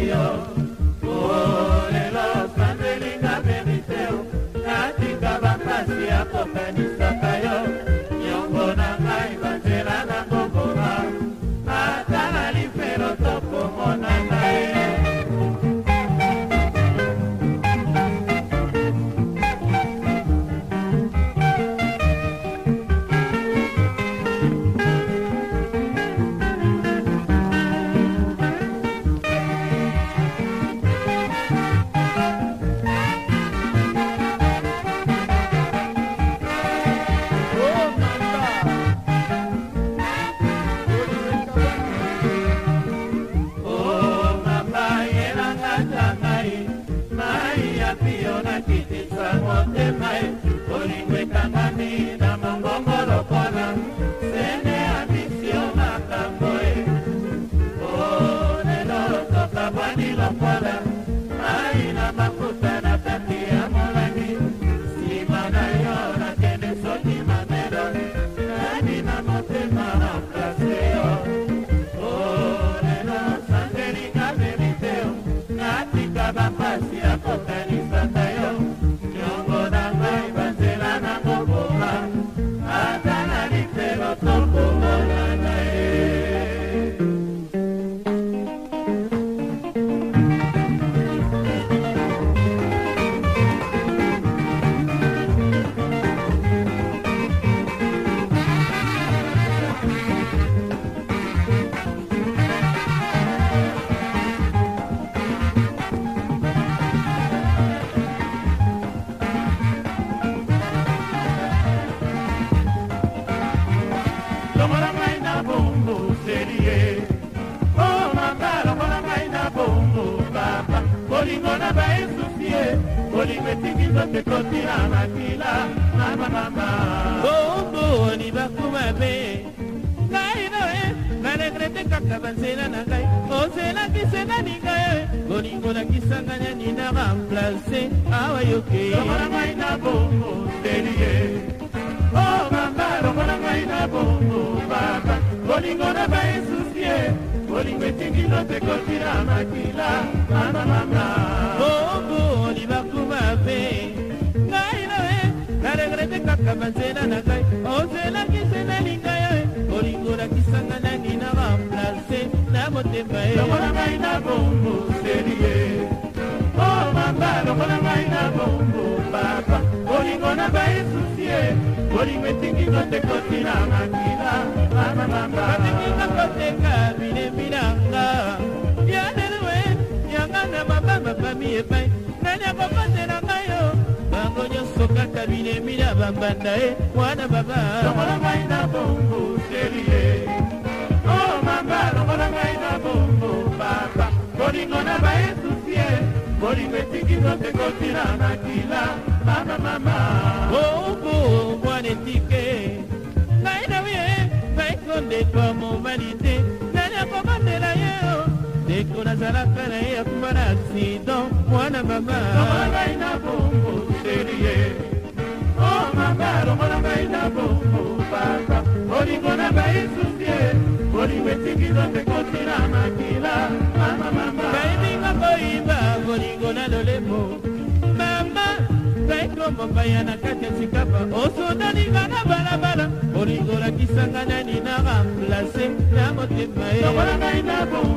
Mayor. mapwani lokola aina makuta. ba esusi ye bolingo etingi nzoto ekotila makila na mabamba bomboni bakuma be ngai noe naregrete kaka banzela na ngai ozelakise naninga ye bolingo nakisanga nani na remplace awa yoke lokola ngai na bongo seli ye o oh, bamba lokola ngai na bongo baba bolingo na ba esusi ye olingo etindilo mpe kotila makila mamamama boboli bakuma mpe ngai noe naregrete kaka banzela na ngai ozelakise nalinga yo olingo lakisanga nani na bamplace na motema ye lokola ngai na bombuseli ye o oh, mamba lokola ngai na bombu papa olingo na baesusi ye olingo etingi kote kotila makila mamamama epai nani akokondela ngai yo bango nyonso kaka bilemila bambanda ye mwana baba longola ngai na bongo seli ye o oh, mama longola ngai na bongo papa bolingo na bayesusi ye bolingo etiki zote kotila na kila mama mama obo mwana etike ngai na ye baekondetwa mobali te nani akokondela ye o ndeko nazalaka na ye akuma na aksida na mama lokola ina bongo seri ye o oh, mama lokola ngai na bongo papa bolingo na ngai esusi ye bolingo etiki nzote kotila makila mama mama bayebinga koyiba bolingo na lolemo mama ngai komobaya na kati ya sikapa osodalinga oh, na balabala bolingo lakisanga nani na remplace na motema ye lokola ngai na bongo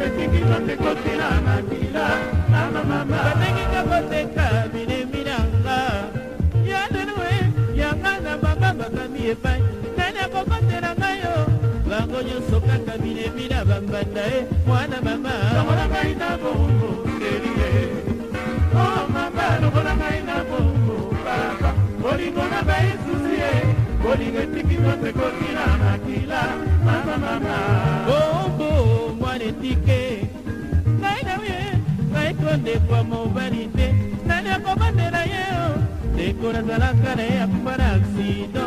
tosingi nzote kosila na mbila na mamama babengika koteka bilemi nanga ya denwe yanga na baba bakami epai nani akokotela ngai o bango nyonso kaka bilemi na bambanda e mwana mama longola ngai na bongo kelie o mama longola ngai na bongo baba bolingo na baesusi e bolingo etiki nzote kosila na kila mama mama को रजला करे अकबर